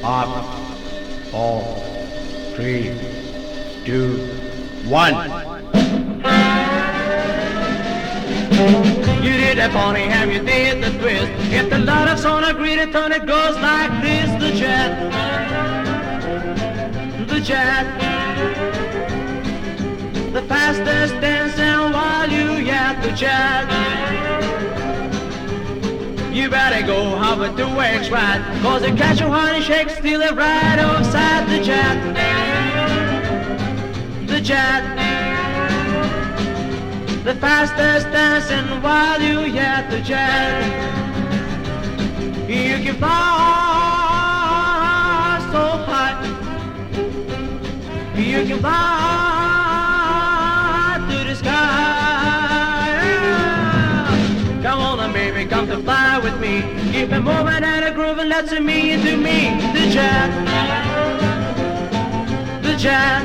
Five, four, three, two, one. You did that funny ham, you did the twist. If the light on a greedy turn, it goes like this. The jet, the jet, the fastest dancing while you yet the jet. Go hover to X right, cause the catch your honey shake steal it right outside the jet. The jet. The fastest dancing while you yet the jet. You can fly so high. You can fly me. Keep it moving and a grooving, let's me into me. The jet, the jet,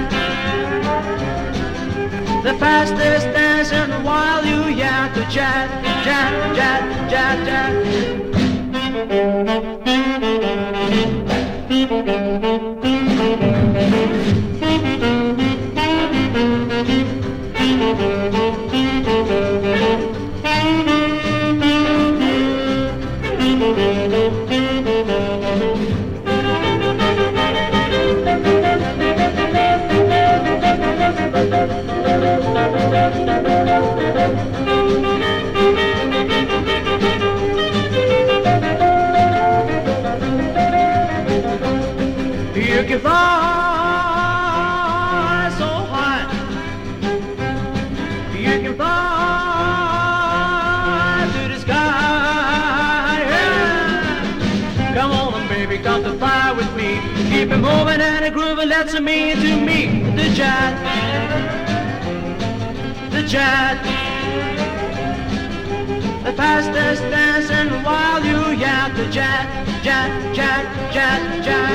the fastest dancing while you yet the jet, jet, jet, jet, You can fly so high. You can fly Come on, baby, come to fly with me. Keep it moving and a grooving, let's me to me. The jet, the jet, the fastest dancing while you yap the jet, jet, jet. jet, jet.